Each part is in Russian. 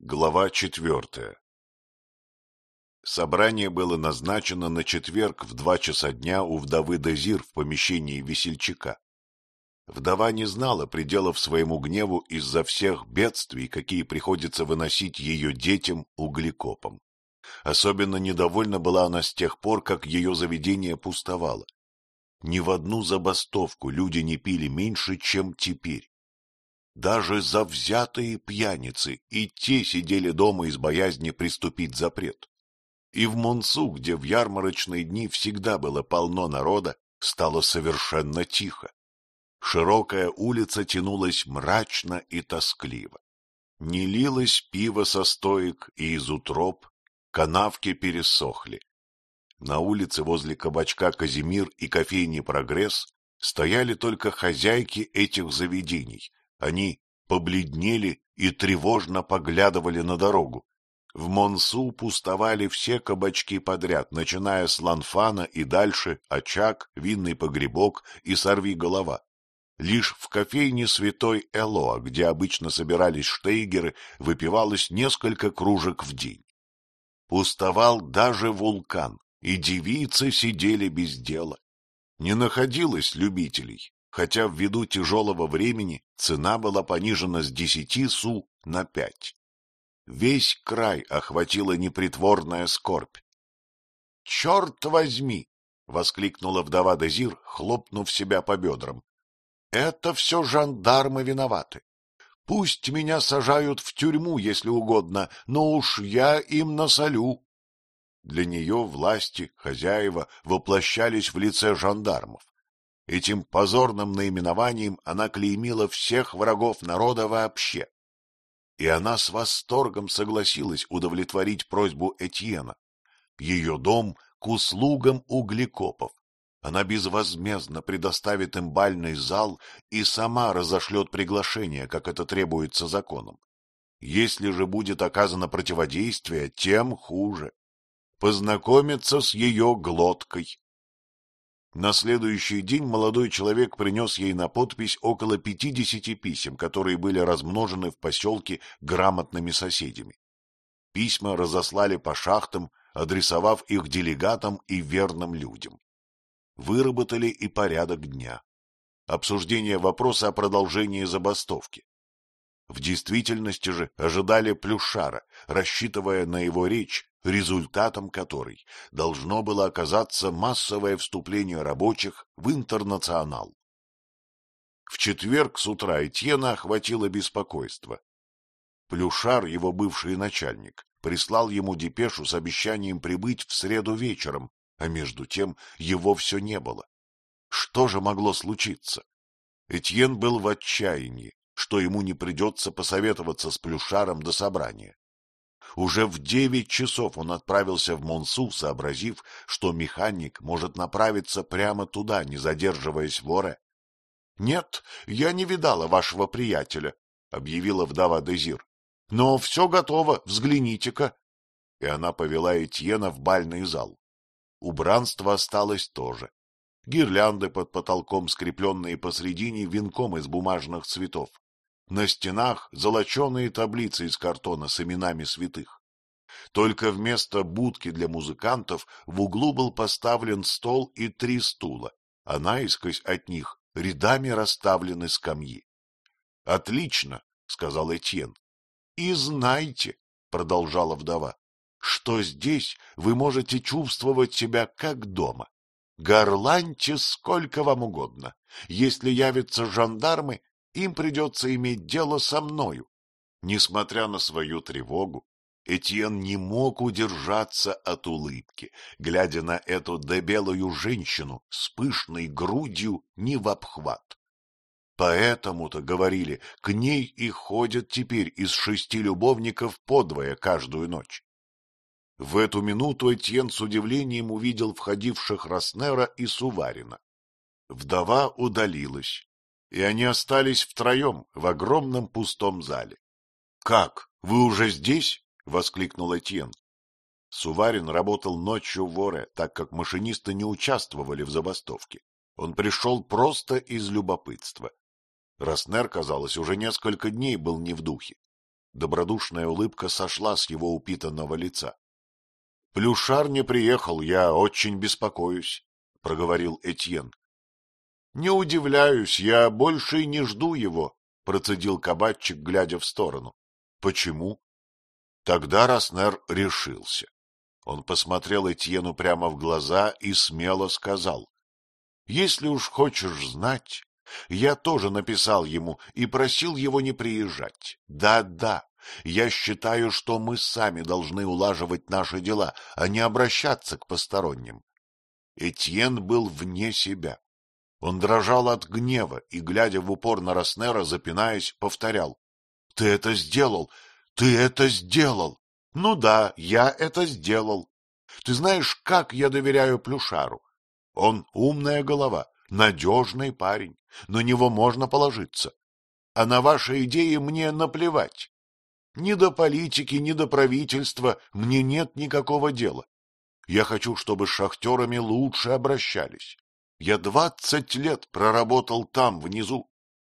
Глава четвертая Собрание было назначено на четверг в два часа дня у вдовы Дезир в помещении весельчака. Вдова не знала пределов своему гневу из-за всех бедствий, какие приходится выносить ее детям углекопам. Особенно недовольна была она с тех пор, как ее заведение пустовало. Ни в одну забастовку люди не пили меньше, чем теперь. Даже завзятые пьяницы и те сидели дома из боязни приступить запрет. И в Монсу, где в ярмарочные дни всегда было полно народа, стало совершенно тихо. Широкая улица тянулась мрачно и тоскливо. Не лилось пиво со стоек и из утроб, канавки пересохли. На улице возле кабачка «Казимир» и кофейни «Прогресс» стояли только хозяйки этих заведений. Они побледнели и тревожно поглядывали на дорогу. В Монсу пустовали все кабачки подряд, начиная с Ланфана и дальше очаг, винный погребок и сорви голова. Лишь в кофейне святой Элоа, где обычно собирались штейгеры, выпивалось несколько кружек в день. Пустовал даже вулкан, и девицы сидели без дела. Не находилось любителей, хотя ввиду тяжелого времени цена была понижена с десяти су на пять. Весь край охватила непритворная скорбь. — Черт возьми! — воскликнула вдова Дезир, хлопнув себя по бедрам. — Это все жандармы виноваты. Пусть меня сажают в тюрьму, если угодно, но уж я им насолю. Для нее власти, хозяева, воплощались в лице жандармов. Этим позорным наименованием она клеймила всех врагов народа вообще. И она с восторгом согласилась удовлетворить просьбу Этьена. Ее дом к услугам углекопов. Она безвозмездно предоставит им бальный зал и сама разошлет приглашение, как это требуется законом. Если же будет оказано противодействие, тем хуже познакомиться с ее глоткой. На следующий день молодой человек принес ей на подпись около пятидесяти писем, которые были размножены в поселке грамотными соседями. Письма разослали по шахтам, адресовав их делегатам и верным людям. Выработали и порядок дня. Обсуждение вопроса о продолжении забастовки. В действительности же ожидали Плюшара, рассчитывая на его речь, результатом которой должно было оказаться массовое вступление рабочих в интернационал. В четверг с утра Этьена охватило беспокойство. Плюшар, его бывший начальник, прислал ему депешу с обещанием прибыть в среду вечером, а между тем его все не было. Что же могло случиться? Этьен был в отчаянии, что ему не придется посоветоваться с Плюшаром до собрания. Уже в девять часов он отправился в Монсу, сообразив, что механик может направиться прямо туда, не задерживаясь в Оре. — Нет, я не видала вашего приятеля, — объявила вдова Дезир. — Но все готово, взгляните-ка. И она повела Этьена в бальный зал. Убранство осталось тоже. Гирлянды под потолком, скрепленные посредине венком из бумажных цветов. На стенах золоченые таблицы из картона с именами святых. Только вместо будки для музыкантов в углу был поставлен стол и три стула, а наискось от них рядами расставлены скамьи. — Отлично, — сказал Этьен. — И знайте, — продолжала вдова, — что здесь вы можете чувствовать себя как дома. Горланьте сколько вам угодно. Если явятся жандармы, им придется иметь дело со мною. Несмотря на свою тревогу, Этьен не мог удержаться от улыбки, глядя на эту дебелую женщину с пышной грудью не в обхват. Поэтому-то, говорили, к ней и ходят теперь из шести любовников подвое каждую ночь. В эту минуту Этьен с удивлением увидел входивших Роснера и Суварина. Вдова удалилась, и они остались втроем в огромном пустом зале. — Как, вы уже здесь? — воскликнул Этьен. Суварин работал ночью в Оре, так как машинисты не участвовали в забастовке. Он пришел просто из любопытства. Роснер, казалось, уже несколько дней был не в духе. Добродушная улыбка сошла с его упитанного лица. — Плюшар не приехал, я очень беспокоюсь, — проговорил Этьен. — Не удивляюсь, я больше и не жду его, — процедил кабачик, глядя в сторону. — Почему? Тогда Роснер решился. Он посмотрел Этьену прямо в глаза и смело сказал. — Если уж хочешь знать, я тоже написал ему и просил его не приезжать. Да-да, я считаю, что мы сами должны улаживать наши дела, а не обращаться к посторонним. Этьен был вне себя. Он дрожал от гнева и, глядя в упор на Роснера, запинаясь, повторял. — Ты это сделал! Ты это сделал! Ну да, я это сделал. Ты знаешь, как я доверяю Плюшару? Он умная голова, надежный парень, на него можно положиться. А на ваши идеи мне наплевать. Ни до политики, ни до правительства мне нет никакого дела. Я хочу, чтобы с шахтерами лучше обращались. Я двадцать лет проработал там, внизу,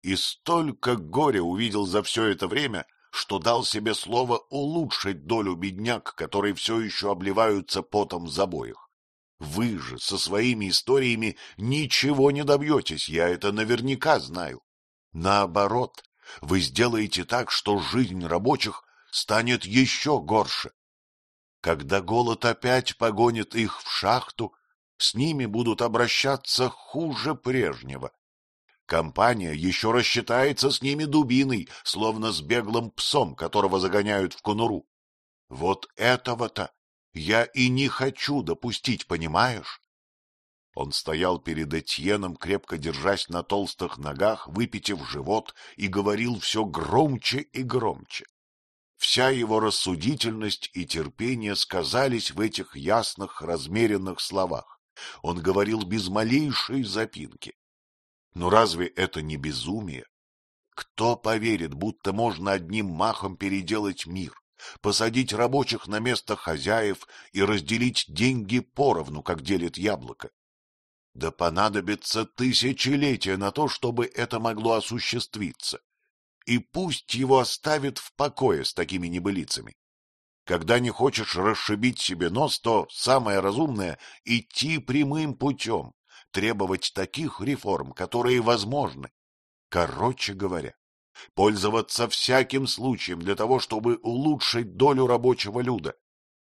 и столько горя увидел за все это время, что дал себе слово улучшить долю бедняк, которые все еще обливаются потом забоях. Вы же со своими историями ничего не добьетесь, я это наверняка знаю. Наоборот, вы сделаете так, что жизнь рабочих станет еще горше. Когда голод опять погонит их в шахту, с ними будут обращаться хуже прежнего. Компания еще рассчитается с ними дубиной, словно с беглым псом, которого загоняют в конуру. Вот этого-то я и не хочу допустить, понимаешь? Он стоял перед Этьеном, крепко держась на толстых ногах, выпитив живот, и говорил все громче и громче. Вся его рассудительность и терпение сказались в этих ясных, размеренных словах. Он говорил без малейшей запинки. Но разве это не безумие? Кто поверит, будто можно одним махом переделать мир, посадить рабочих на место хозяев и разделить деньги поровну, как делит яблоко? Да понадобится тысячелетия на то, чтобы это могло осуществиться. И пусть его оставят в покое с такими небылицами. Когда не хочешь расшибить себе нос, то самое разумное — идти прямым путем, требовать таких реформ, которые возможны. Короче говоря, пользоваться всяким случаем для того, чтобы улучшить долю рабочего люда.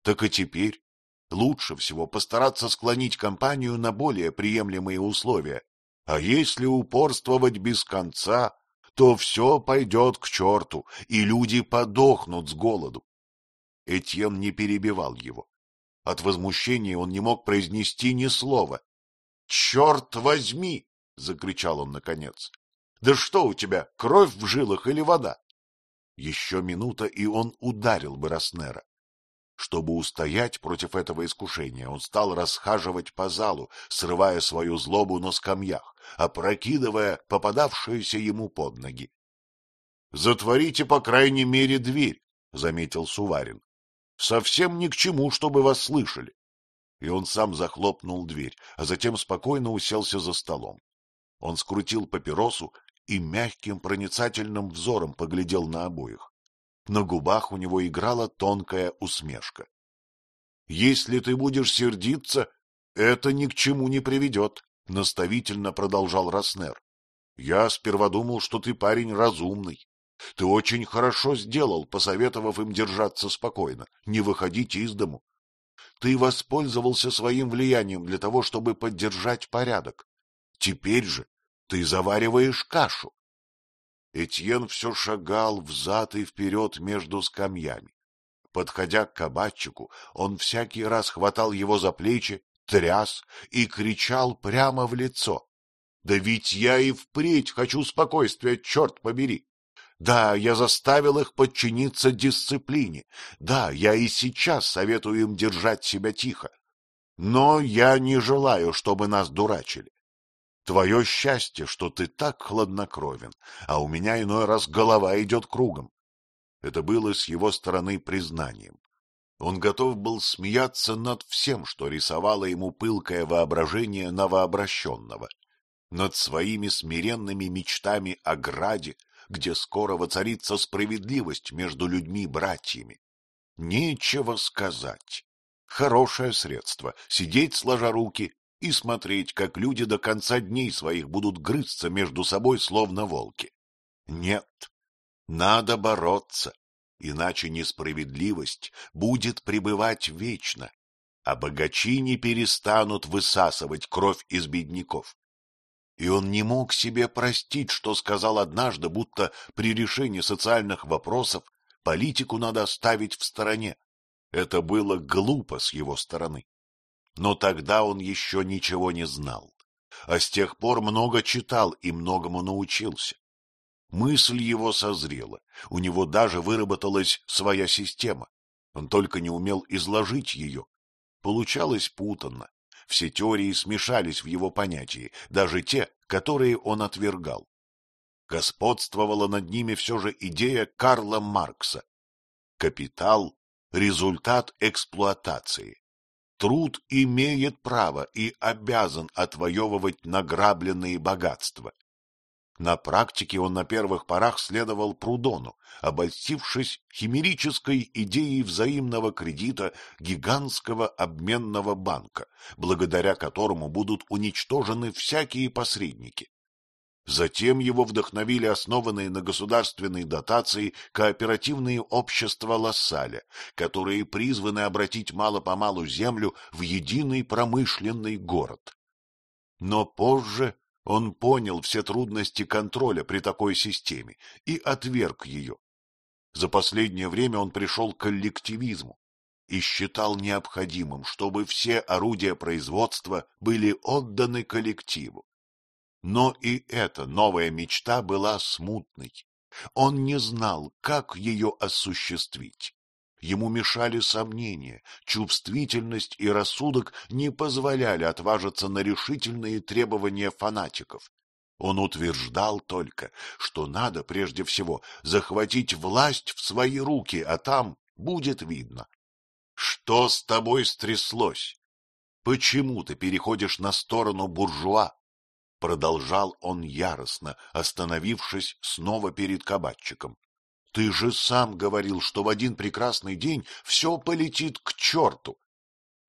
Так и теперь лучше всего постараться склонить компанию на более приемлемые условия. А если упорствовать без конца, то все пойдет к черту, и люди подохнут с голоду. Этьен не перебивал его. От возмущения он не мог произнести ни слова, — Черт возьми! — закричал он наконец. — Да что у тебя, кровь в жилах или вода? Еще минута, и он ударил бы Роснера. Чтобы устоять против этого искушения, он стал расхаживать по залу, срывая свою злобу на скамьях, опрокидывая попадавшиеся ему под ноги. — Затворите, по крайней мере, дверь, — заметил Суварин. — Совсем ни к чему, чтобы вас слышали и он сам захлопнул дверь, а затем спокойно уселся за столом. Он скрутил папиросу и мягким проницательным взором поглядел на обоих. На губах у него играла тонкая усмешка. — Если ты будешь сердиться, это ни к чему не приведет, — наставительно продолжал Роснер. — Я сперва думал, что ты парень разумный. Ты очень хорошо сделал, посоветовав им держаться спокойно, не выходить из дому. Ты воспользовался своим влиянием для того, чтобы поддержать порядок. Теперь же ты завариваешь кашу. Этьен все шагал взад и вперед между скамьями. Подходя к кабачику, он всякий раз хватал его за плечи, тряс и кричал прямо в лицо. — Да ведь я и впредь хочу спокойствия, черт побери! Да, я заставил их подчиниться дисциплине. Да, я и сейчас советую им держать себя тихо. Но я не желаю, чтобы нас дурачили. Твое счастье, что ты так хладнокровен, а у меня иной раз голова идет кругом. Это было с его стороны признанием. Он готов был смеяться над всем, что рисовало ему пылкое воображение новообращенного, над своими смиренными мечтами о граде, где скоро воцарится справедливость между людьми-братьями. Нечего сказать. Хорошее средство — сидеть сложа руки и смотреть, как люди до конца дней своих будут грызться между собой, словно волки. Нет, надо бороться, иначе несправедливость будет пребывать вечно, а богачи не перестанут высасывать кровь из бедняков. И он не мог себе простить, что сказал однажды, будто при решении социальных вопросов политику надо оставить в стороне. Это было глупо с его стороны. Но тогда он еще ничего не знал, а с тех пор много читал и многому научился. Мысль его созрела, у него даже выработалась своя система. Он только не умел изложить ее. Получалось путанно. Все теории смешались в его понятии, даже те, которые он отвергал. Господствовала над ними все же идея Карла Маркса. Капитал — результат эксплуатации. Труд имеет право и обязан отвоевывать награбленные богатства. На практике он на первых порах следовал Прудону, обольстившись химерической идеей взаимного кредита гигантского обменного банка, благодаря которому будут уничтожены всякие посредники. Затем его вдохновили основанные на государственной дотации кооперативные общества Лассаля, которые призваны обратить мало-помалу землю в единый промышленный город. Но позже он понял все трудности контроля при такой системе и отверг ее. За последнее время он пришел к коллективизму и считал необходимым, чтобы все орудия производства были отданы коллективу. Но и эта новая мечта была смутной. Он не знал, как ее осуществить. Ему мешали сомнения, чувствительность и рассудок не позволяли отважиться на решительные требования фанатиков. Он утверждал только, что надо прежде всего захватить власть в свои руки, а там будет видно. Что с тобой стряслось? Почему ты переходишь на сторону буржуа? Продолжал он яростно, остановившись снова перед кабачиком. Ты же сам говорил, что в один прекрасный день все полетит к черту.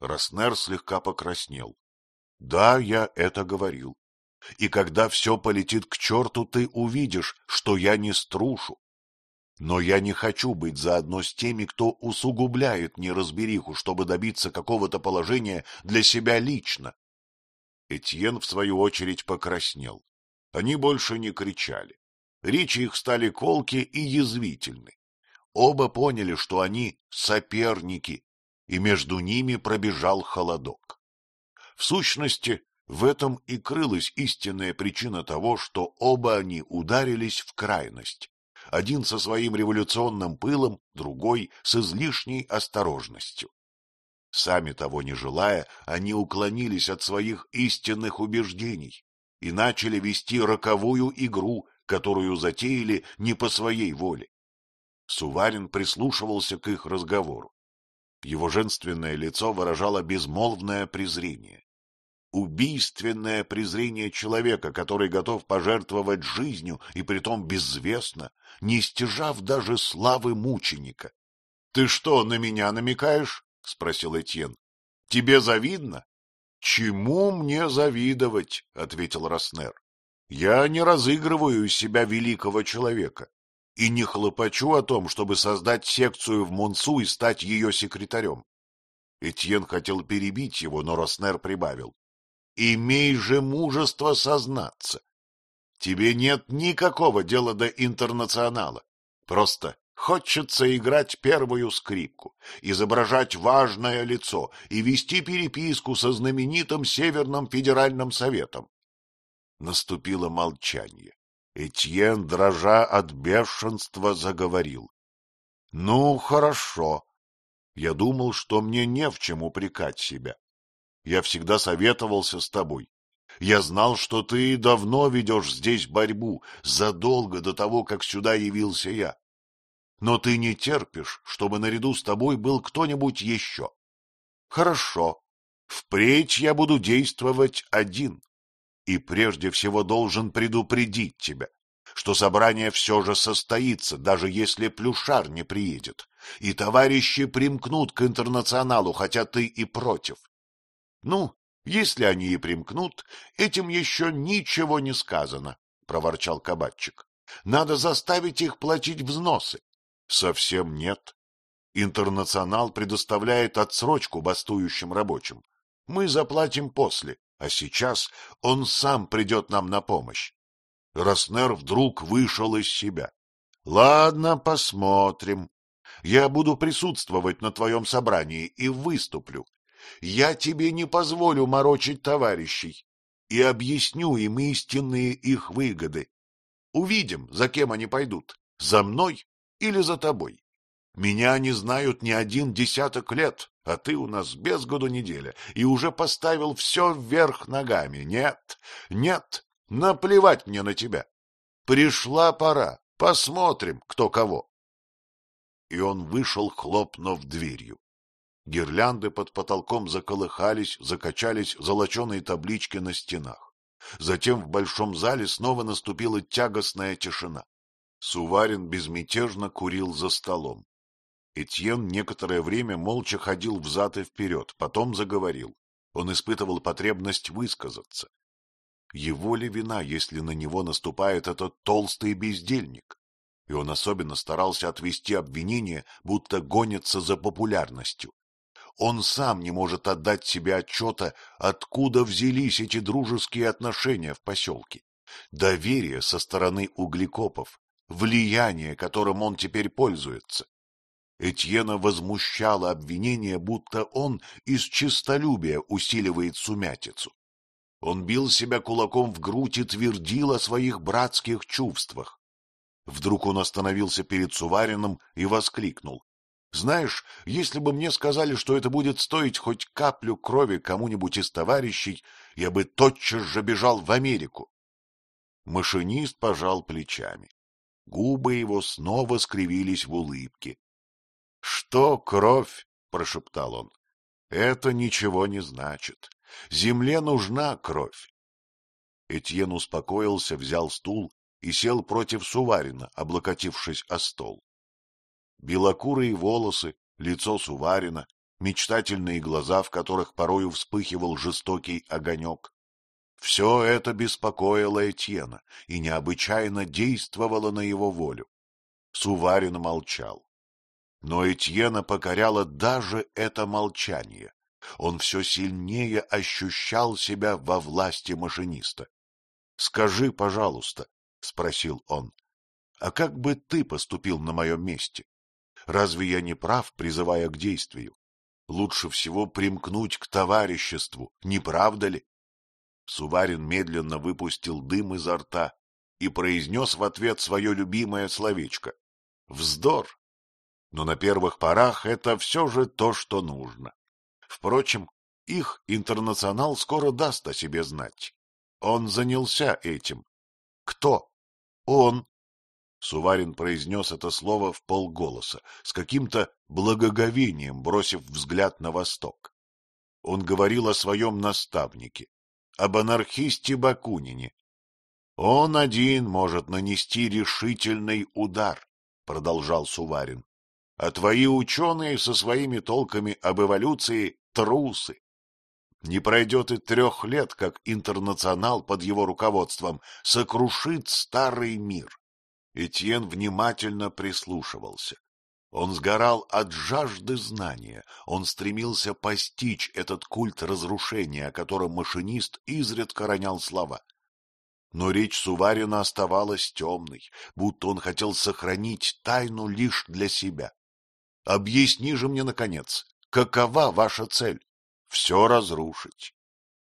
Роснер слегка покраснел. — Да, я это говорил. И когда все полетит к черту, ты увидишь, что я не струшу. Но я не хочу быть заодно с теми, кто усугубляет неразбериху, чтобы добиться какого-то положения для себя лично. Этьен, в свою очередь, покраснел. Они больше не кричали. Речи их стали колки и язвительны. Оба поняли, что они соперники, и между ними пробежал холодок. В сущности, в этом и крылась истинная причина того, что оба они ударились в крайность. Один со своим революционным пылом, другой с излишней осторожностью. Сами того не желая, они уклонились от своих истинных убеждений и начали вести роковую игру, которую затеяли не по своей воле. Суварин прислушивался к их разговору. Его женственное лицо выражало безмолвное презрение. Убийственное презрение человека, который готов пожертвовать жизнью, и притом безвестно, не стяжав даже славы мученика. — Ты что, на меня намекаешь? — спросил Этьен. — Тебе завидно? — Чему мне завидовать? — ответил Роснер. Я не разыгрываю из себя великого человека и не хлопочу о том, чтобы создать секцию в Монсу и стать ее секретарем. Этьен хотел перебить его, но Роснер прибавил. — Имей же мужество сознаться. Тебе нет никакого дела до интернационала. Просто хочется играть первую скрипку, изображать важное лицо и вести переписку со знаменитым Северным федеральным советом. Наступило молчание. Этьен, дрожа от бешенства, заговорил. — Ну, хорошо. Я думал, что мне не в чем упрекать себя. Я всегда советовался с тобой. Я знал, что ты давно ведешь здесь борьбу, задолго до того, как сюда явился я. Но ты не терпишь, чтобы наряду с тобой был кто-нибудь еще. Хорошо. Впредь я буду действовать один и прежде всего должен предупредить тебя, что собрание все же состоится, даже если Плюшар не приедет, и товарищи примкнут к интернационалу, хотя ты и против. Ну, если они и примкнут, этим еще ничего не сказано, — проворчал кабачик. Надо заставить их платить взносы. Совсем нет. Интернационал предоставляет отсрочку бастующим рабочим. Мы заплатим после, а сейчас он сам придет нам на помощь. Роснер вдруг вышел из себя. — Ладно, посмотрим. Я буду присутствовать на твоем собрании и выступлю. Я тебе не позволю морочить товарищей и объясню им истинные их выгоды. Увидим, за кем они пойдут, за мной или за тобой. Меня они знают не один десяток лет, а ты у нас без году неделя, и уже поставил все вверх ногами. Нет, нет, наплевать мне на тебя. Пришла пора, посмотрим, кто кого. И он вышел, хлопнув дверью. Гирлянды под потолком заколыхались, закачались золоченые таблички на стенах. Затем в большом зале снова наступила тягостная тишина. Суварин безмятежно курил за столом. Этьен некоторое время молча ходил взад и вперед, потом заговорил. Он испытывал потребность высказаться. Его ли вина, если на него наступает этот толстый бездельник? И он особенно старался отвести обвинение, будто гонится за популярностью. Он сам не может отдать себе отчета, откуда взялись эти дружеские отношения в поселке. Доверие со стороны углекопов, влияние, которым он теперь пользуется. Этьена возмущало обвинение, будто он из честолюбия усиливает сумятицу. Он бил себя кулаком в грудь и твердил о своих братских чувствах. Вдруг он остановился перед Суварином и воскликнул. — Знаешь, если бы мне сказали, что это будет стоить хоть каплю крови кому-нибудь из товарищей, я бы тотчас же бежал в Америку. Машинист пожал плечами. Губы его снова скривились в улыбке. Что кровь? — прошептал он. — Это ничего не значит. Земле нужна кровь. Этьен успокоился, взял стул и сел против Суварина, облокотившись о стол. Белокурые волосы, лицо Суварина, мечтательные глаза, в которых порою вспыхивал жестокий огонек. Все это беспокоило Этьена и необычайно действовало на его волю. Суварин молчал. Но Этьена покоряло даже это молчание. Он все сильнее ощущал себя во власти машиниста. — Скажи, пожалуйста, — спросил он, — а как бы ты поступил на моем месте? Разве я не прав, призывая к действию? Лучше всего примкнуть к товариществу, не правда ли? Суварин медленно выпустил дым изо рта и произнес в ответ свое любимое словечко. — Вздор! Но на первых порах это все же то, что нужно. Впрочем, их интернационал скоро даст о себе знать. Он занялся этим. Кто? Он. Суварин произнес это слово в полголоса, с каким-то благоговением, бросив взгляд на восток. Он говорил о своем наставнике, об анархисте Бакунине. Он один может нанести решительный удар, продолжал Суварин а твои ученые со своими толками об эволюции — трусы. Не пройдет и трех лет, как интернационал под его руководством сокрушит старый мир. Этьен внимательно прислушивался. Он сгорал от жажды знания, он стремился постичь этот культ разрушения, о котором машинист изредка ронял слова. Но речь Суварина оставалась темной, будто он хотел сохранить тайну лишь для себя. Объясни же мне, наконец, какова ваша цель? Все разрушить.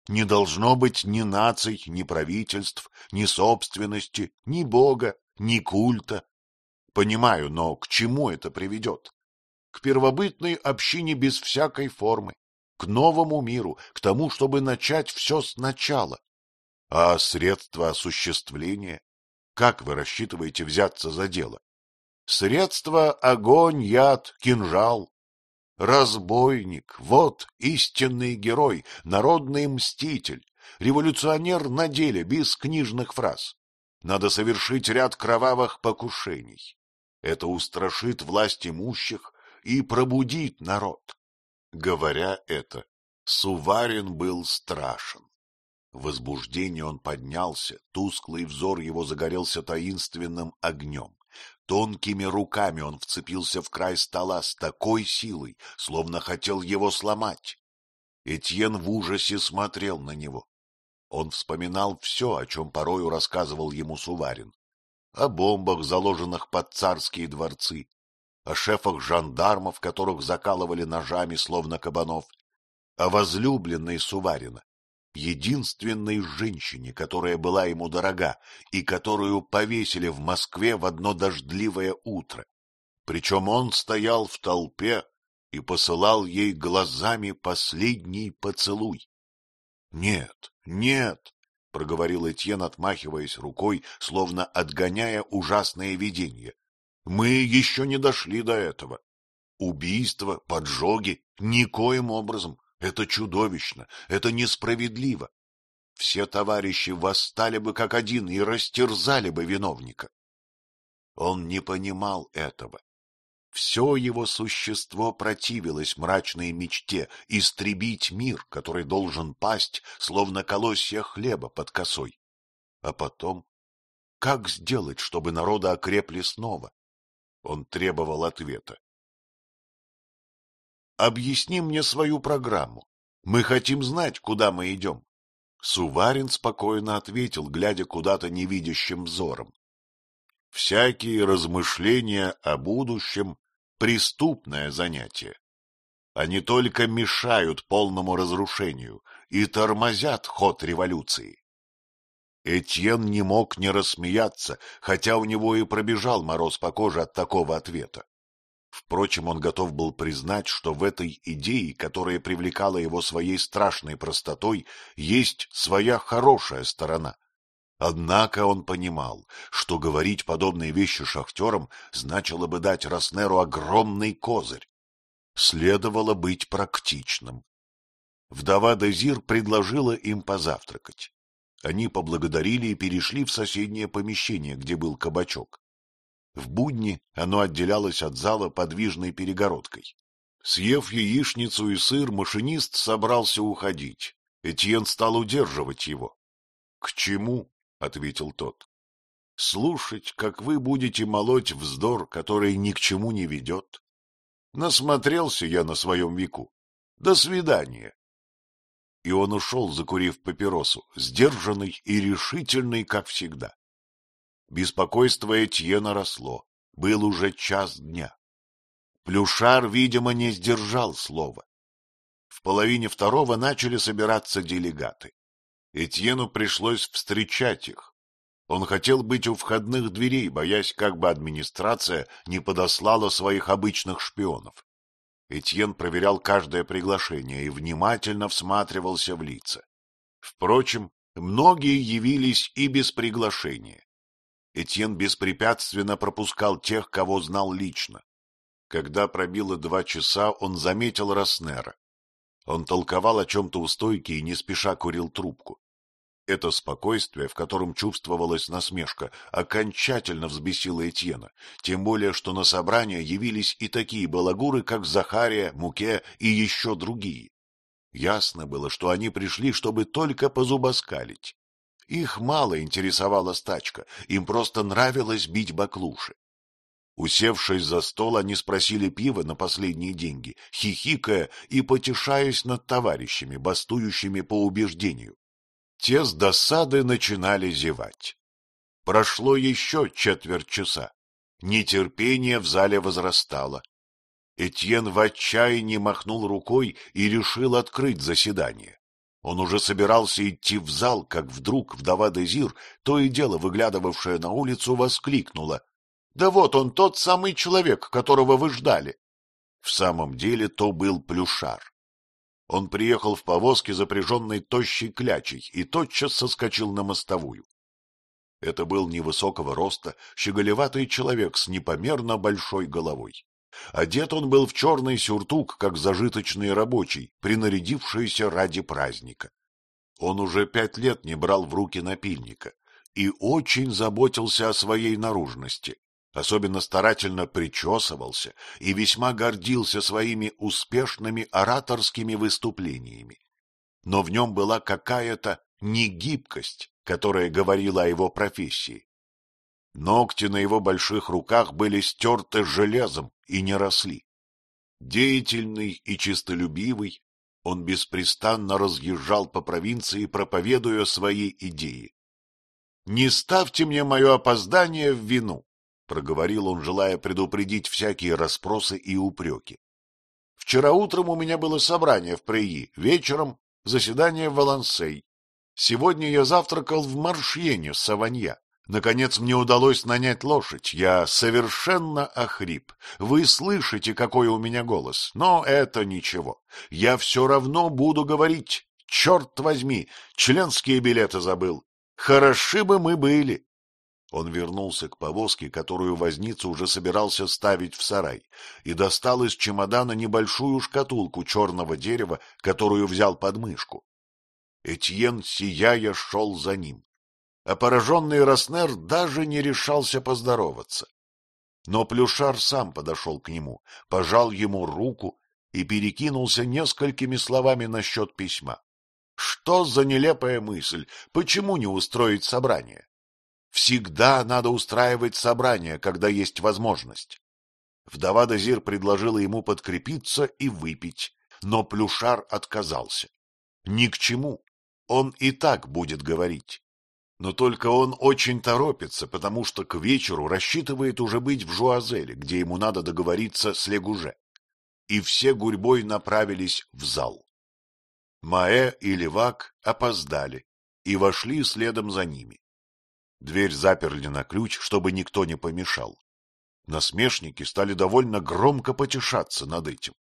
Не должно быть ни наций, ни правительств, ни собственности, ни бога, ни культа. Понимаю, но к чему это приведет? К первобытной общине без всякой формы, к новому миру, к тому, чтобы начать все сначала. А средства осуществления? Как вы рассчитываете взяться за дело? Средства — огонь, яд, кинжал. Разбойник — вот истинный герой, народный мститель, революционер на деле, без книжных фраз. надо совершить ряд кровавых покушений. Это устрашит власть имущих и пробудит народ. Говоря это, Суварин был страшен. В возбуждении он поднялся, тусклый взор его загорелся таинственным огнем. Тонкими руками он вцепился в край стола с такой силой, словно хотел его сломать. Этьен в ужасе смотрел на него. Он вспоминал все, о чем порою рассказывал ему Суварин. О бомбах, заложенных под царские дворцы, о шефах жандармов, которых закалывали ножами, словно кабанов, о возлюбленной Суварина, единственной женщине, которая была ему дорога и которую повесили в Москве в одно дождливое утро. Причем он стоял в толпе и посылал ей глазами последний поцелуй. — Нет, нет, — проговорил Этьен, отмахиваясь рукой, словно отгоняя ужасное видение. — Мы еще не дошли до этого. Убийство, поджоги — никоим образом. Это чудовищно, это несправедливо. Все товарищи восстали бы как один и растерзали бы виновника. Он не понимал этого. Все его существо противилось мрачной мечте истребить мир, который должен пасть, словно колосья хлеба под косой. А потом, как сделать, чтобы народы окрепли снова? Он требовал ответа. Объясни мне свою программу. Мы хотим знать, куда мы идем. Суварин спокойно ответил, глядя куда-то невидящим взором. Всякие размышления о будущем — преступное занятие. Они только мешают полному разрушению и тормозят ход революции. Этьен не мог не рассмеяться, хотя у него и пробежал мороз по коже от такого ответа. Впрочем, он готов был признать, что в этой идее, которая привлекала его своей страшной простотой, есть своя хорошая сторона. Однако он понимал, что говорить подобные вещи шахтерам значило бы дать Роснеру огромный козырь. Следовало быть практичным. Вдова Дезир предложила им позавтракать. Они поблагодарили и перешли в соседнее помещение, где был кабачок. В будни оно отделялось от зала подвижной перегородкой. Съев яичницу и сыр, машинист собрался уходить. Этьен стал удерживать его. — К чему? — ответил тот. — Слушать, как вы будете молоть вздор, который ни к чему не ведет. Насмотрелся я на своем веку. До свидания. И он ушел, закурив папиросу, сдержанный и решительный, как всегда. Беспокойство Этьена росло. Был уже час дня. Плюшар, видимо, не сдержал слова. В половине второго начали собираться делегаты. Этьену пришлось встречать их. Он хотел быть у входных дверей, боясь, как бы администрация не подослала своих обычных шпионов. Этьен проверял каждое приглашение и внимательно всматривался в лица. Впрочем, многие явились и без приглашения. Этьен беспрепятственно пропускал тех, кого знал лично. Когда пробило два часа, он заметил Роснера. Он толковал о чем-то у стойки и не спеша курил трубку. Это спокойствие, в котором чувствовалась насмешка, окончательно взбесило Этьена, тем более, что на собрание явились и такие балагуры, как Захария, Муке и еще другие. Ясно было, что они пришли, чтобы только позубоскалить. Их мало интересовала стачка, им просто нравилось бить баклуши. Усевшись за стол, они спросили пива на последние деньги, хихикая и потешаясь над товарищами, бастующими по убеждению. Те с досады начинали зевать. Прошло еще четверть часа. Нетерпение в зале возрастало. Этьен в отчаянии махнул рукой и решил открыть заседание. Он уже собирался идти в зал, как вдруг вдова Дезир, то и дело выглядывавшая на улицу, воскликнула. — Да вот он, тот самый человек, которого вы ждали. В самом деле то был Плюшар. Он приехал в повозке, запряженной тощей клячей, и тотчас соскочил на мостовую. Это был невысокого роста, щеголеватый человек с непомерно большой головой. Одет он был в черный сюртук, как зажиточный рабочий, принарядившийся ради праздника. Он уже пять лет не брал в руки напильника, и очень заботился о своей наружности, особенно старательно причесывался и весьма гордился своими успешными ораторскими выступлениями. Но в нем была какая-то негибкость, которая говорила о его профессии. Ногти на его больших руках были стерты железом и не росли. Деятельный и чистолюбивый, он беспрестанно разъезжал по провинции, проповедуя свои идеи. — Не ставьте мне мое опоздание в вину, — проговорил он, желая предупредить всякие расспросы и упреки. — Вчера утром у меня было собрание в Преи, вечером — заседание в Валансей. Сегодня я завтракал в Маршьене Саванья. Наконец мне удалось нанять лошадь. Я совершенно охрип. Вы слышите, какой у меня голос. Но это ничего. Я все равно буду говорить. Черт возьми, членские билеты забыл. Хороши бы мы были. Он вернулся к повозке, которую возница уже собирался ставить в сарай, и достал из чемодана небольшую шкатулку черного дерева, которую взял под мышку. Этьен, сияя, шел за ним а пораженный Роснер даже не решался поздороваться. Но Плюшар сам подошел к нему, пожал ему руку и перекинулся несколькими словами насчет письма. Что за нелепая мысль? Почему не устроить собрание? Всегда надо устраивать собрание, когда есть возможность. Вдова Дезир предложила ему подкрепиться и выпить, но Плюшар отказался. Ни к чему. Он и так будет говорить. Но только он очень торопится, потому что к вечеру рассчитывает уже быть в Жуазеле, где ему надо договориться с Легуже. И все гурьбой направились в зал. Маэ и Левак опоздали и вошли следом за ними. Дверь заперли на ключ, чтобы никто не помешал. Насмешники стали довольно громко потешаться над этим.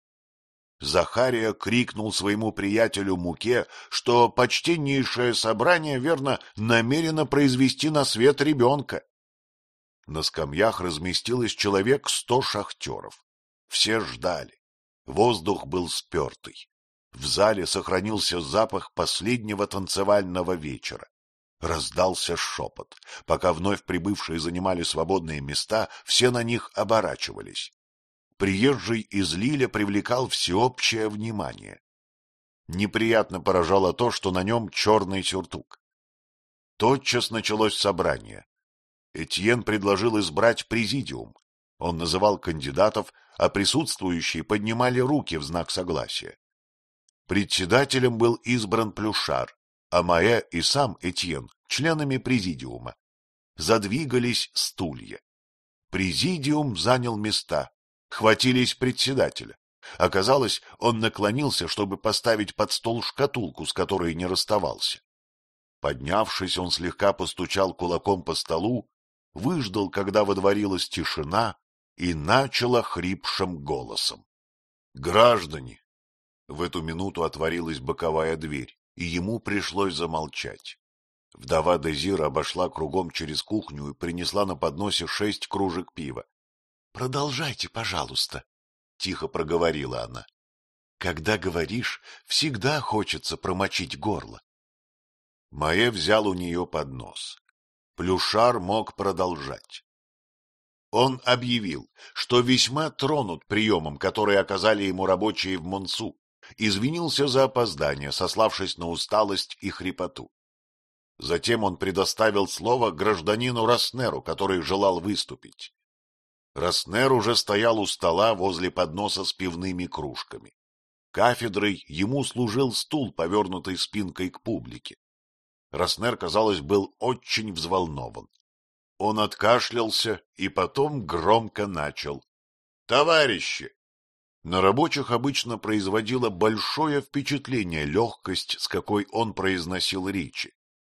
Захария крикнул своему приятелю Муке, что почтеннейшее собрание, верно, намерено произвести на свет ребенка. На скамьях разместилось человек сто шахтеров. Все ждали. Воздух был спертый. В зале сохранился запах последнего танцевального вечера. Раздался шепот. Пока вновь прибывшие занимали свободные места, все на них оборачивались приезжий из Лиля привлекал всеобщее внимание. Неприятно поражало то, что на нем черный сюртук. Тотчас началось собрание. Этьен предложил избрать президиум. Он называл кандидатов, а присутствующие поднимали руки в знак согласия. Председателем был избран Плюшар, а Маэ и сам Этьен членами президиума. Задвигались стулья. Президиум занял места, хватились председателя. Оказалось, он наклонился, чтобы поставить под стол шкатулку, с которой не расставался. Поднявшись, он слегка постучал кулаком по столу, выждал, когда водворилась тишина, и начал хрипшим голосом. — Граждане! В эту минуту отворилась боковая дверь, и ему пришлось замолчать. Вдова Дезира обошла кругом через кухню и принесла на подносе шесть кружек пива. — Продолжайте, пожалуйста, — тихо проговорила она. — Когда говоришь, всегда хочется промочить горло. Маэ взял у нее поднос. Плюшар мог продолжать. Он объявил, что весьма тронут приемом, который оказали ему рабочие в Монсу, извинился за опоздание, сославшись на усталость и хрипоту. Затем он предоставил слово гражданину Роснеру, который желал выступить. Роснер уже стоял у стола возле подноса с пивными кружками. Кафедрой ему служил стул, повернутый спинкой к публике. Роснер, казалось, был очень взволнован. Он откашлялся и потом громко начал. — Товарищи! На рабочих обычно производила большое впечатление легкость, с какой он произносил речи.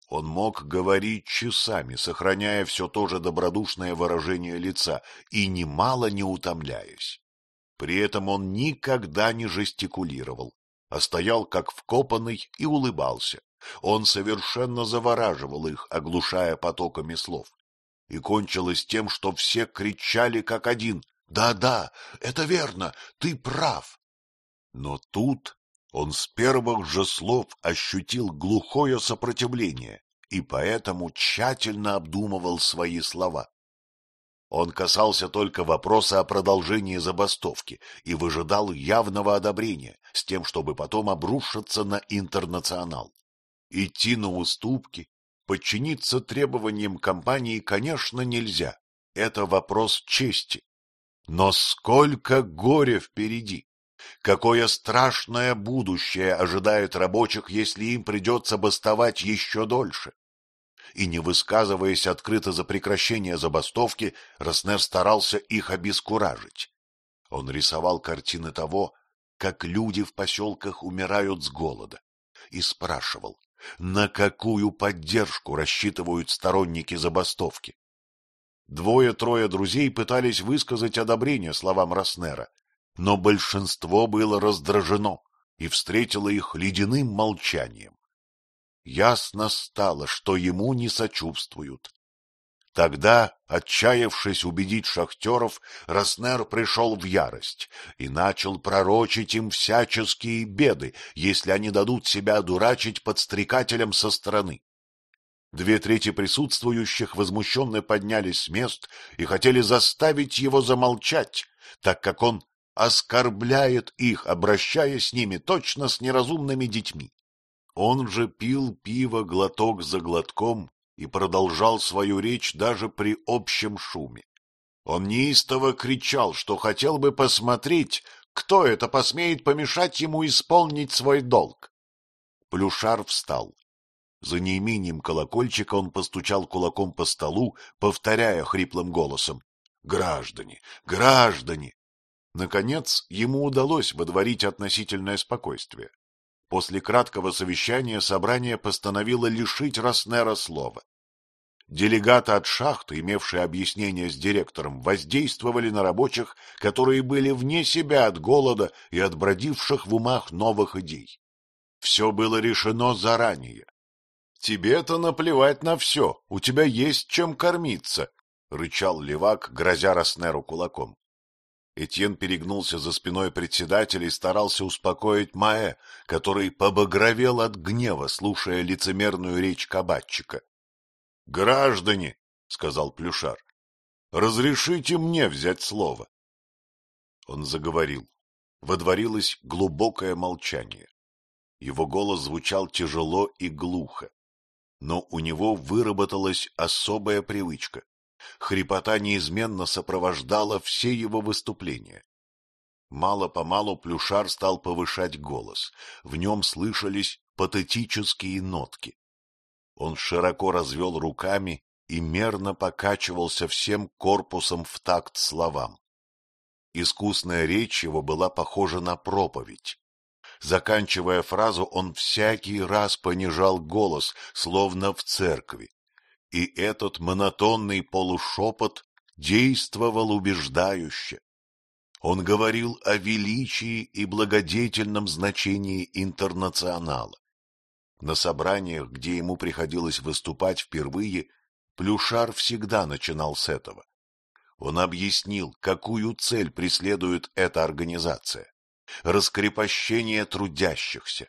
Он мог говорить часами, сохраняя все то же добродушное выражение лица и немало не утомляясь. При этом он никогда не жестикулировал, а стоял как вкопанный и улыбался. Он совершенно завораживал их, оглушая потоками слов. И кончилось тем, что все кричали как один «Да-да, это верно, ты прав». Но тут он с первых же слов ощутил глухое сопротивление и поэтому тщательно обдумывал свои слова. Он касался только вопроса о продолжении забастовки и выжидал явного одобрения, с тем, чтобы потом обрушиться на интернационал. Идти на уступки, подчиниться требованиям компании, конечно, нельзя. Это вопрос чести. Но сколько горя впереди! Какое страшное будущее ожидает рабочих, если им придется бастовать еще дольше! И не высказываясь открыто за прекращение забастовки, Роснер старался их обескуражить. Он рисовал картины того, как люди в поселках умирают с голода, и спрашивал, на какую поддержку рассчитывают сторонники забастовки. Двое-трое друзей пытались высказать одобрение словам Роснера, но большинство было раздражено и встретило их ледяным молчанием. Ясно стало, что ему не сочувствуют. Тогда, отчаявшись убедить шахтеров, Роснер пришел в ярость и начал пророчить им всяческие беды, если они дадут себя одурачить подстрекателям со стороны. Две трети присутствующих возмущенно поднялись с мест и хотели заставить его замолчать, так как он оскорбляет их, обращаясь с ними точно с неразумными детьми. Он же пил пиво глоток за глотком и продолжал свою речь даже при общем шуме. Он неистово кричал, что хотел бы посмотреть, кто это посмеет помешать ему исполнить свой долг. Плюшар встал. За неимением колокольчика он постучал кулаком по столу, повторяя хриплым голосом «Граждане! Граждане!». Наконец, ему удалось водворить относительное спокойствие. После краткого совещания собрание постановило лишить Роснера слова. Делегаты от шахты, имевшие объяснение с директором, воздействовали на рабочих, которые были вне себя от голода и от бродивших в умах новых идей. Все было решено заранее. Тебе-то наплевать на все, у тебя есть чем кормиться, — рычал левак, грозя Роснеру кулаком. Этьен перегнулся за спиной председателя и старался успокоить Маэ, который побагровел от гнева, слушая лицемерную речь кабачика. — Граждане, — сказал Плюшар, — разрешите мне взять слово. Он заговорил. Водворилось глубокое молчание. Его голос звучал тяжело и глухо но у него выработалась особая привычка. Хрипота неизменно сопровождала все его выступления. Мало-помалу Плюшар стал повышать голос, в нем слышались патетические нотки. Он широко развел руками и мерно покачивался всем корпусом в такт словам. Искусная речь его была похожа на проповедь. Заканчивая фразу, он всякий раз понижал голос, словно в церкви. И этот монотонный полушепот действовал убеждающе. Он говорил о величии и благодетельном значении интернационала. На собраниях, где ему приходилось выступать впервые, Плюшар всегда начинал с этого. Он объяснил, какую цель преследует эта организация раскрепощение трудящихся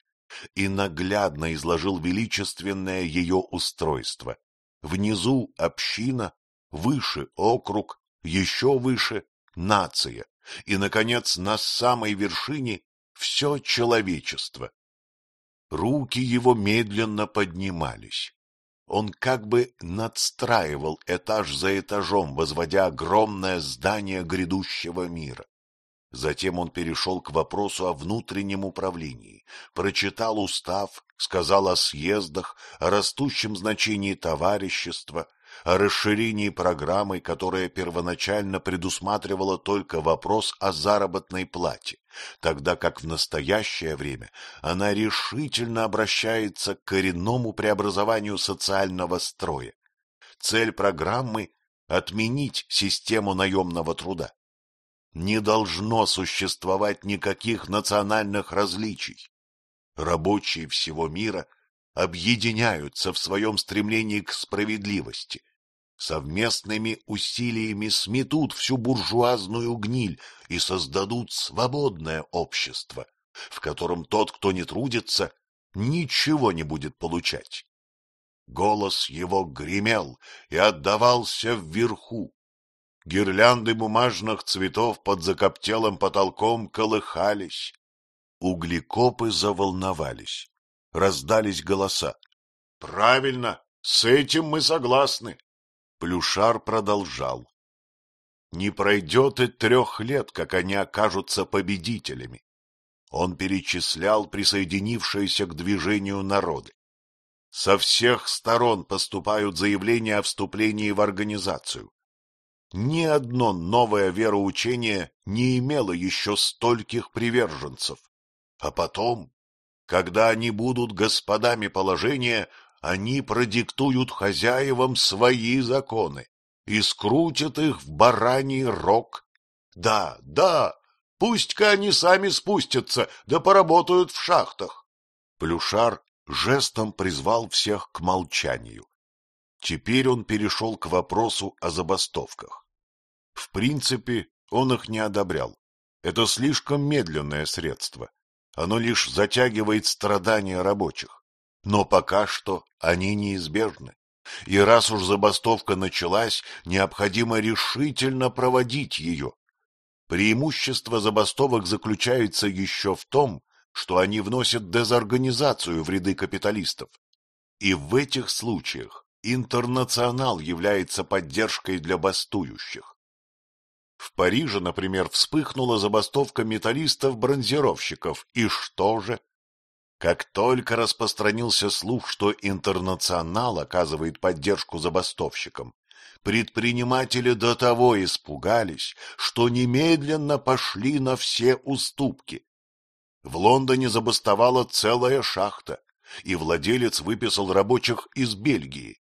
и наглядно изложил величественное ее устройство. Внизу община, выше округ, еще выше нация и, наконец, на самой вершине все человечество. Руки его медленно поднимались. Он как бы надстраивал этаж за этажом, возводя огромное здание грядущего мира. Затем он перешел к вопросу о внутреннем управлении, прочитал устав, сказал о съездах, о растущем значении товарищества, о расширении программы, которая первоначально предусматривала только вопрос о заработной плате, тогда как в настоящее время она решительно обращается к коренному преобразованию социального строя. Цель программы – отменить систему наемного труда не должно существовать никаких национальных различий. Рабочие всего мира объединяются в своем стремлении к справедливости, совместными усилиями сметут всю буржуазную гниль и создадут свободное общество, в котором тот, кто не трудится, ничего не будет получать. Голос его гремел и отдавался вверху. Гирлянды бумажных цветов под закоптелым потолком колыхались. Углекопы заволновались. Раздались голоса. — Правильно, с этим мы согласны. Плюшар продолжал. Не пройдет и трех лет, как они окажутся победителями. Он перечислял присоединившиеся к движению народы. Со всех сторон поступают заявления о вступлении в организацию. Ни одно новое вероучение не имело еще стольких приверженцев. А потом, когда они будут господами положения, они продиктуют хозяевам свои законы и скрутят их в бараний рог. Да, да, пусть-ка они сами спустятся, да поработают в шахтах. Плюшар жестом призвал всех к молчанию. Теперь он перешел к вопросу о забастовках. В принципе, он их не одобрял. Это слишком медленное средство. Оно лишь затягивает страдания рабочих. Но пока что они неизбежны. И раз уж забастовка началась, необходимо решительно проводить ее. Преимущество забастовок заключается еще в том, что они вносят дезорганизацию в ряды капиталистов. И в этих случаях интернационал является поддержкой для бастующих. В Париже, например, вспыхнула забастовка металлистов-бронзировщиков. И что же? Как только распространился слух, что интернационал оказывает поддержку забастовщикам, предприниматели до того испугались, что немедленно пошли на все уступки. В Лондоне забастовала целая шахта, и владелец выписал рабочих из Бельгии.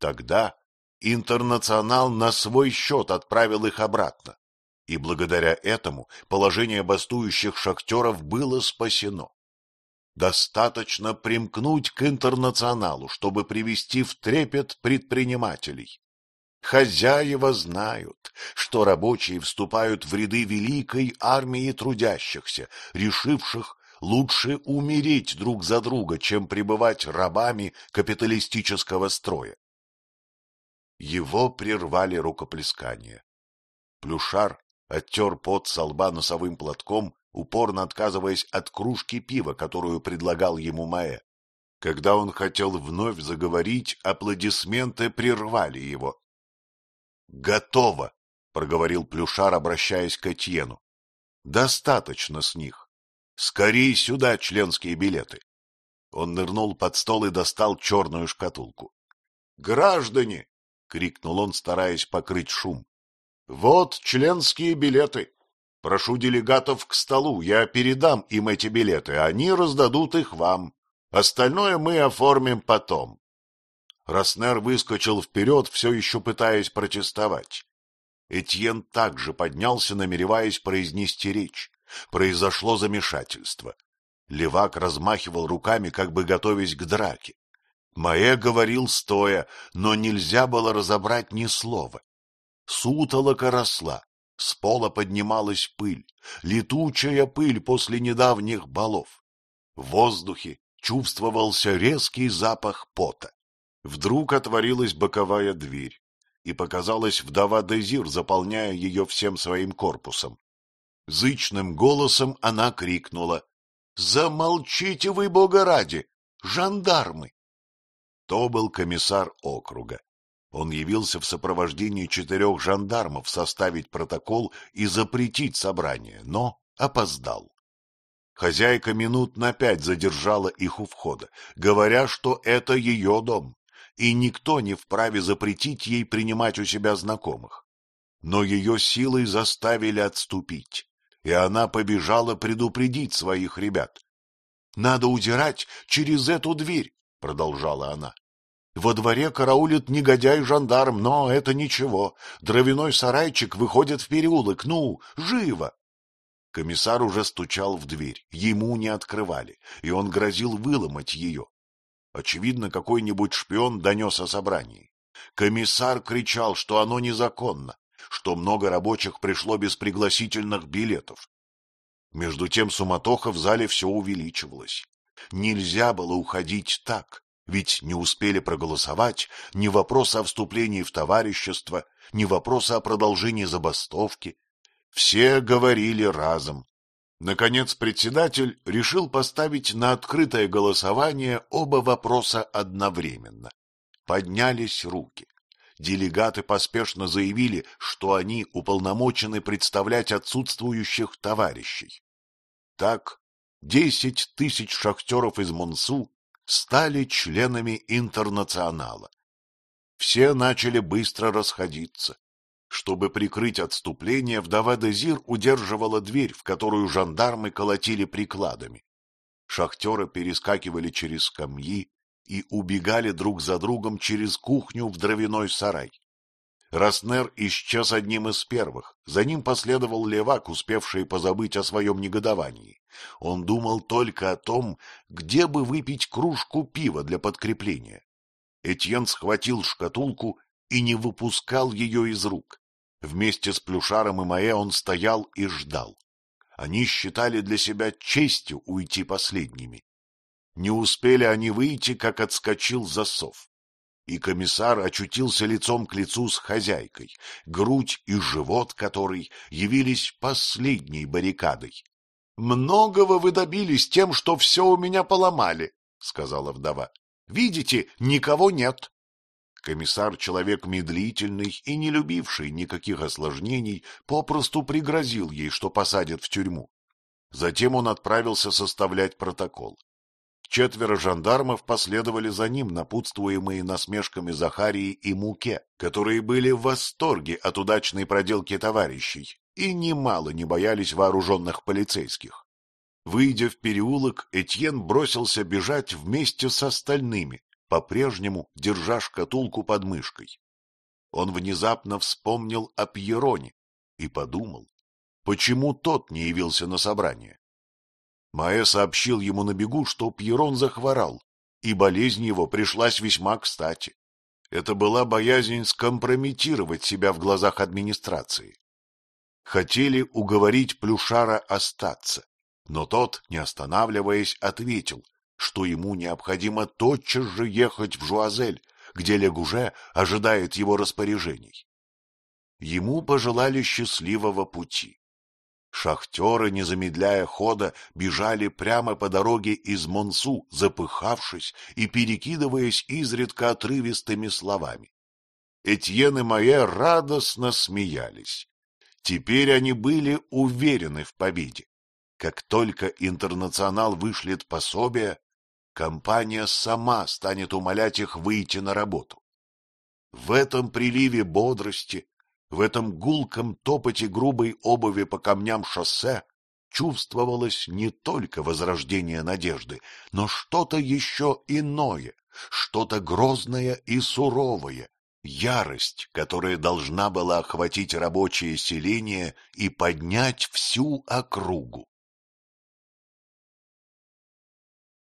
Тогда интернационал на свой счет отправил их обратно, и благодаря этому положение бастующих шахтеров было спасено. Достаточно примкнуть к интернационалу, чтобы привести в трепет предпринимателей. Хозяева знают, что рабочие вступают в ряды великой армии трудящихся, решивших лучше умереть друг за друга, чем пребывать рабами капиталистического строя. Его прервали рукоплескания. Плюшар оттер пот со лба носовым платком упорно отказываясь от кружки пива, которую предлагал ему Маэ. Когда он хотел вновь заговорить, аплодисменты прервали его. — Готово, — проговорил Плюшар, обращаясь к Этьену. — Достаточно с них. Скорей сюда членские билеты. Он нырнул под стол и достал черную шкатулку. — Граждане! — крикнул он, стараясь покрыть шум. — Вот членские билеты. Прошу делегатов к столу, я передам им эти билеты, они раздадут их вам. Остальное мы оформим потом. Роснер выскочил вперед, все еще пытаясь протестовать. Этьен также поднялся, намереваясь произнести речь. Произошло замешательство. Левак размахивал руками, как бы готовясь к драке. Маэ говорил стоя, но нельзя было разобрать ни слова. Сутолока росла. С пола поднималась пыль, летучая пыль после недавних балов. В воздухе чувствовался резкий запах пота. Вдруг отворилась боковая дверь, и показалась вдова Дезир, заполняя ее всем своим корпусом. Зычным голосом она крикнула «Замолчите вы, бога ради! Жандармы!» То был комиссар округа. Он явился в сопровождении четырех жандармов составить протокол и запретить собрание, но опоздал. Хозяйка минут на пять задержала их у входа, говоря, что это ее дом, и никто не вправе запретить ей принимать у себя знакомых. Но ее силой заставили отступить, и она побежала предупредить своих ребят. — Надо удирать через эту дверь, — продолжала она. Во дворе караулит негодяй-жандарм, но это ничего. Дровяной сарайчик выходит в переулок. Ну, живо! Комиссар уже стучал в дверь. Ему не открывали, и он грозил выломать ее. Очевидно, какой-нибудь шпион донес о собрании. Комиссар кричал, что оно незаконно, что много рабочих пришло без пригласительных билетов. Между тем суматоха в зале все увеличивалась. Нельзя было уходить так. Ведь не успели проголосовать ни вопроса о вступлении в товарищество, ни вопроса о продолжении забастовки. Все говорили разом. Наконец председатель решил поставить на открытое голосование оба вопроса одновременно. Поднялись руки. Делегаты поспешно заявили, что они уполномочены представлять отсутствующих товарищей. Так, десять тысяч шахтеров из Монсу стали членами интернационала. Все начали быстро расходиться. Чтобы прикрыть отступление, вдова Дезир удерживала дверь, в которую жандармы колотили прикладами. Шахтеры перескакивали через скамьи и убегали друг за другом через кухню в дровяной сарай. Роснер исчез одним из первых, за ним последовал левак, успевший позабыть о своем негодовании. Он думал только о том, где бы выпить кружку пива для подкрепления. Этьен схватил шкатулку и не выпускал ее из рук. Вместе с Плюшаром и Маэ он стоял и ждал. Они считали для себя честью уйти последними. Не успели они выйти, как отскочил засов. И комиссар очутился лицом к лицу с хозяйкой, грудь и живот которой явились последней баррикадой. — Многого вы добились тем, что все у меня поломали, — сказала вдова. — Видите, никого нет. Комиссар, человек медлительный и не любивший никаких осложнений, попросту пригрозил ей, что посадят в тюрьму. Затем он отправился составлять протокол. Четверо жандармов последовали за ним, напутствуемые насмешками Захарии и Муке, которые были в восторге от удачной проделки товарищей и немало не боялись вооруженных полицейских. Выйдя в переулок, Этьен бросился бежать вместе с остальными, по-прежнему держа шкатулку под мышкой. Он внезапно вспомнил о Пьероне и подумал, почему тот не явился на собрание. Маэ сообщил ему на бегу, что Пьерон захворал, и болезнь его пришлась весьма кстати. Это была боязнь скомпрометировать себя в глазах администрации. Хотели уговорить Плюшара остаться, но тот, не останавливаясь, ответил, что ему необходимо тотчас же ехать в Жуазель, где Легуже ожидает его распоряжений. Ему пожелали счастливого пути. Шахтеры, не замедляя хода, бежали прямо по дороге из Монсу, запыхавшись и перекидываясь изредка отрывистыми словами. Этьен и Майе радостно смеялись. Теперь они были уверены в победе. Как только интернационал вышлет пособие, компания сама станет умолять их выйти на работу. В этом приливе бодрости, в этом гулком топоте грубой обуви по камням шоссе чувствовалось не только возрождение надежды, но что-то еще иное, что-то грозное и суровое, ярость, которая должна была охватить рабочее селение и поднять всю округу.